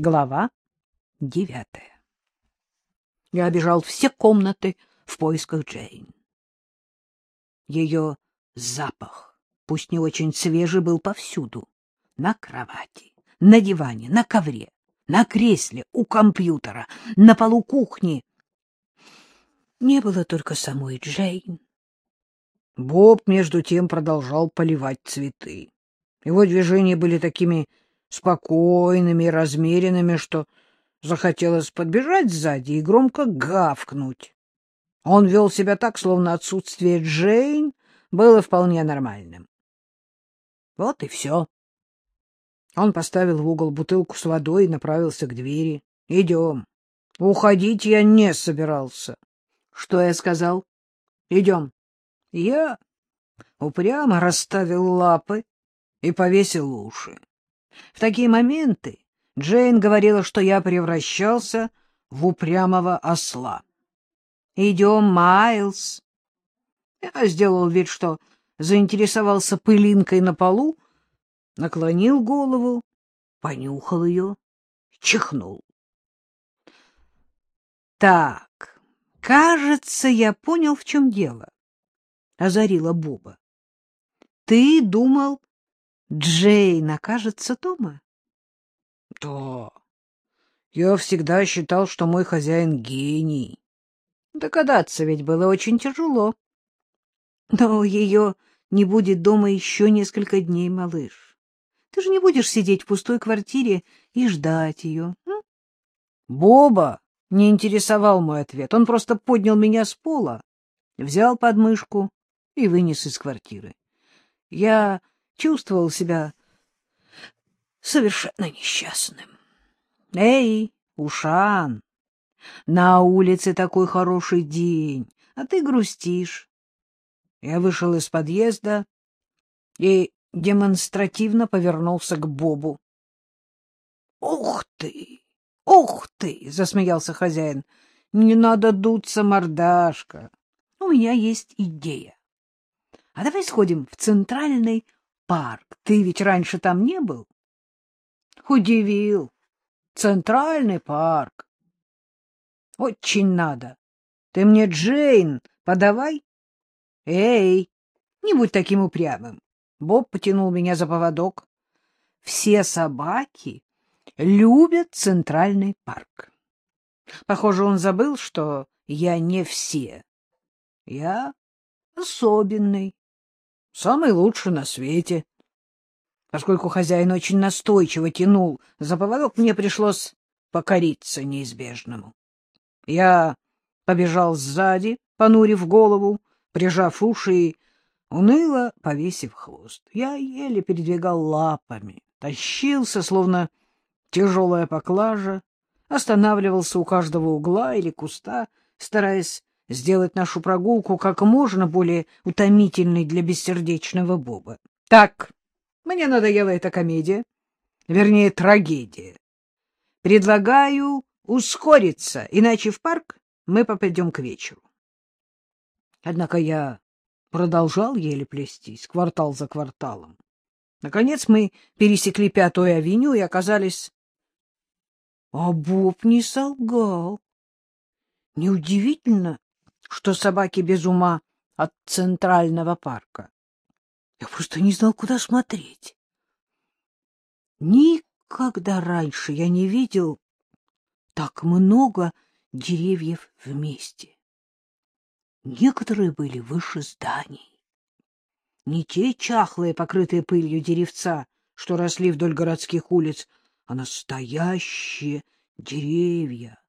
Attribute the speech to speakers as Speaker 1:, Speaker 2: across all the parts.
Speaker 1: Глава девятая. Я обежал все комнаты в поисках Джейн. Ее запах, пусть не очень свежий, был повсюду. На кровати, на диване, на ковре, на кресле, у компьютера, на полу кухни. Не было только самой Джейн. Боб, между тем, продолжал поливать цветы. Его движения были такими спокойными и размеренными, что захотелось подбежать сзади и громко гавкнуть. Он вел себя так, словно отсутствие Джейн было вполне нормальным. Вот и все. Он поставил в угол бутылку с водой и направился к двери. — Идем. Уходить я не собирался. — Что я сказал? — Идем. Я упрямо расставил лапы и повесил уши. В такие моменты Джейн говорила, что я превращался в упрямого осла. «Идем, Майлз!» Я сделал вид, что заинтересовался пылинкой на полу, наклонил голову, понюхал ее, чихнул. «Так, кажется, я понял, в чем дело», — озарила Боба. «Ты думал, Джейн окажется дома? — Да. Я всегда считал, что мой хозяин гений. Догадаться ведь было очень тяжело. Но ее не будет дома еще несколько дней, малыш. Ты же не будешь сидеть в пустой квартире и ждать ее. М? Боба не интересовал мой ответ. Он просто поднял меня с пола, взял подмышку и вынес из квартиры. Я чувствовал себя совершенно несчастным. Эй, Ушан, на улице такой хороший день, а ты грустишь. Я вышел из подъезда и демонстративно повернулся к Бобу. — Ух ты! Ух ты! — засмеялся хозяин. — Не надо дуться, мордашка. У меня есть идея. А давай сходим в центральный парк. Ты ведь раньше там не был? Удивил. Центральный парк. Очень надо. Ты мне Джейн подавай. Эй, не будь таким упрямым. Боб потянул меня за поводок. Все собаки любят центральный парк. Похоже, он забыл, что я не все. Я особенный самый лучший на свете. Поскольку хозяин очень настойчиво тянул за поводок, мне пришлось покориться неизбежному. Я побежал сзади, понурив голову, прижав уши и уныло повесив хвост. Я еле передвигал лапами, тащился, словно тяжелая поклажа, останавливался у каждого угла или куста, стараясь сделать нашу прогулку как можно более утомительной для бессердечного Боба. Так, мне надоела эта комедия, вернее, трагедия. Предлагаю ускориться, иначе в парк мы попадем к вечеру. Однако я продолжал еле плестись, квартал за кварталом. Наконец мы пересекли Пятую авеню и оказались... А Боб не солгал. Неудивительно, что собаки без ума от Центрального парка. Я просто не знал, куда смотреть. Никогда раньше я не видел так много деревьев вместе. Некоторые были выше зданий. Не те чахлые, покрытые пылью деревца, что росли вдоль городских улиц, а настоящие деревья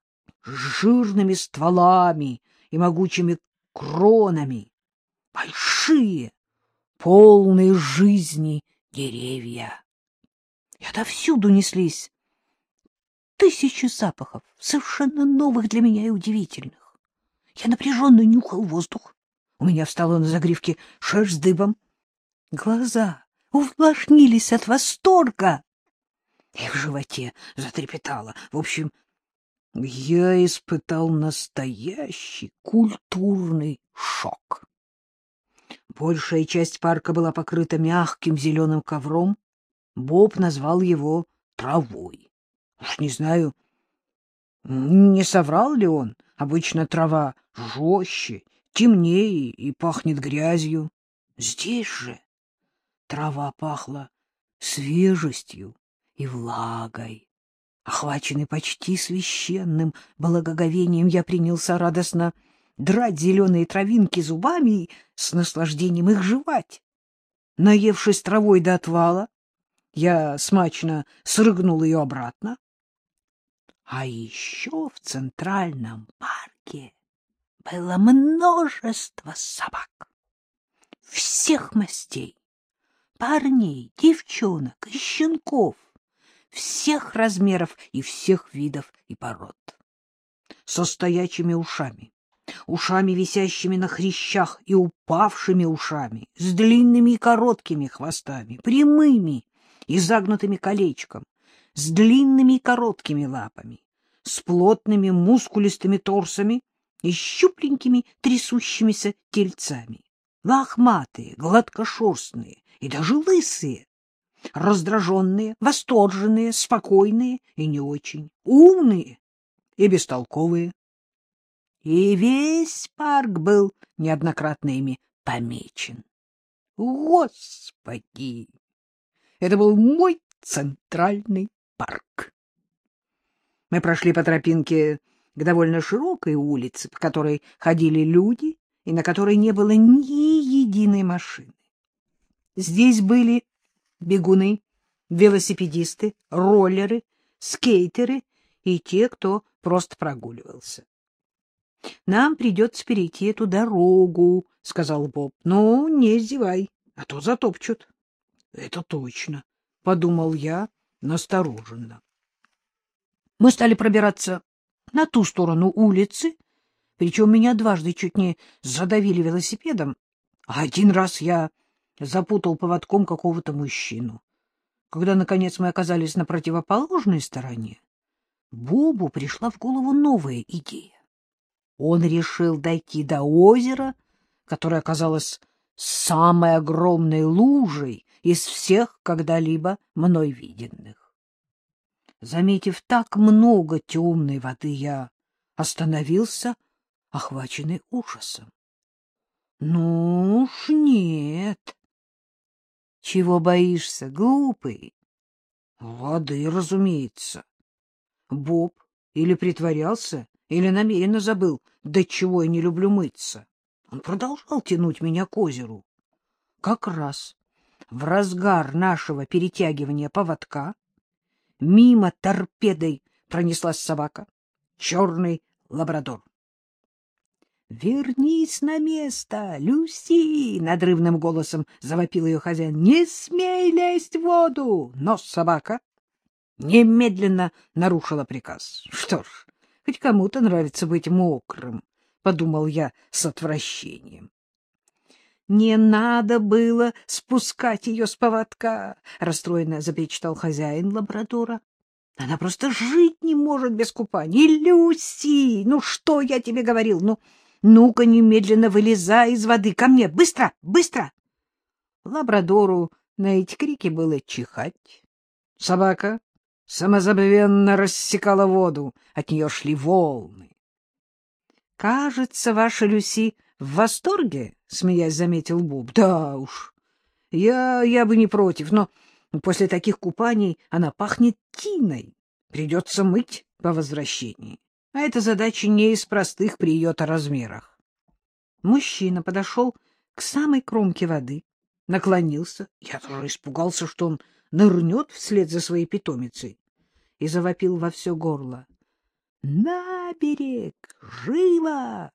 Speaker 1: с жирными стволами и могучими кронами. Большие, полные жизни деревья. И отовсюду неслись тысячи запахов, совершенно новых для меня и удивительных. Я напряженно нюхал воздух. У меня встало на загривке шерсть дыбом. Глаза увлажнились от восторга. И в животе затрепетало. В общем, я испытал настоящий культурный шок. Большая часть парка была покрыта мягким зеленым ковром. Боб назвал его травой. Уж не знаю, не соврал ли он. Обычно трава жестче, темнее и пахнет грязью. Здесь же трава пахла свежестью и влагой. Охваченный почти священным благоговением, я принялся радостно драть зеленые травинки зубами и с наслаждением их жевать. Наевшись травой до отвала, я смачно срыгнул ее обратно. А еще в Центральном парке было множество собак. Всех мастей, парней, девчонок и щенков, всех размеров и всех видов и пород. Со стоячими ушами, ушами, висящими на хрящах и упавшими ушами, с длинными и короткими хвостами, прямыми и загнутыми колечком, с длинными и короткими лапами, с плотными мускулистыми торсами и щупленькими трясущимися тельцами, лохматые, гладкошерстные и даже лысые, раздраженные, восторженные, спокойные и не очень, умные и бестолковые. И весь парк был неоднократно ими помечен. Господи! Это был мой центральный парк. Мы прошли по тропинке к довольно широкой улице, по которой ходили люди и на которой не было ни единой машины. Здесь были бегуны, велосипедисты, роллеры, скейтеры и те, кто просто прогуливался. — Нам придется перейти эту дорогу, — сказал Боб. — Ну, не издевай, а то затопчут. — Это точно, — подумал я настороженно. Мы стали пробираться на ту сторону улицы, причем меня дважды чуть не задавили велосипедом, а один раз я запутал поводком какого-то мужчину. Когда, наконец, мы оказались на противоположной стороне, Бобу пришла в голову новая идея. Он решил дойти до озера, которое оказалось самой огромной лужей из всех когда-либо мной виденных. Заметив так много темной воды, я остановился, охваченный ужасом. Ну уж нет. Чего боишься, глупый? Воды, разумеется. Боб или притворялся, или намеренно забыл, до чего я не люблю мыться. Он продолжал тянуть меня к озеру. Как раз в разгар нашего перетягивания поводка Мимо торпедой пронеслась собака. Черный лабрадор. «Вернись на место, Люси!» — надрывным голосом завопил ее хозяин. «Не смей лезть в воду!» Но собака немедленно нарушила приказ. «Что ж, хоть кому-то нравится быть мокрым», — подумал я с отвращением. Не надо было спускать ее с поводка, — расстроенно запечтал хозяин лабрадора. Она просто жить не может без купания. Люси, ну что я тебе говорил? Ну, ну-ка немедленно вылезай из воды. Ко мне, быстро, быстро! Лабрадору на эти крики было чихать. Собака самозабвенно рассекала воду, от нее шли волны. — Кажется, ваша Люси в восторге, — смеясь заметил Боб. — Да уж, я, я бы не против, но после таких купаний она пахнет тиной. Придется мыть по возвращении. А эта задача не из простых при ее-то размерах. Мужчина подошел к самой кромке воды, наклонился. Я тоже испугался, что он нырнет вслед за своей питомицей, и завопил во все горло. — На берег! Живо!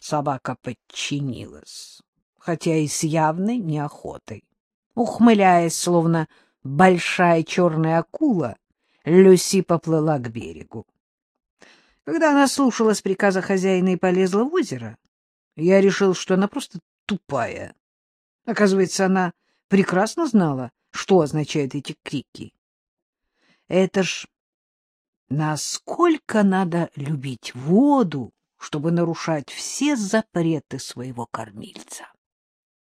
Speaker 1: Собака подчинилась, хотя и с явной неохотой. Ухмыляясь, словно большая черная акула, Люси поплыла к берегу. Когда она слушалась приказа хозяина и полезла в озеро, я решил, что она просто тупая. Оказывается, она прекрасно знала, что означают эти крики. Это ж насколько надо любить воду, чтобы нарушать все запреты своего кормильца.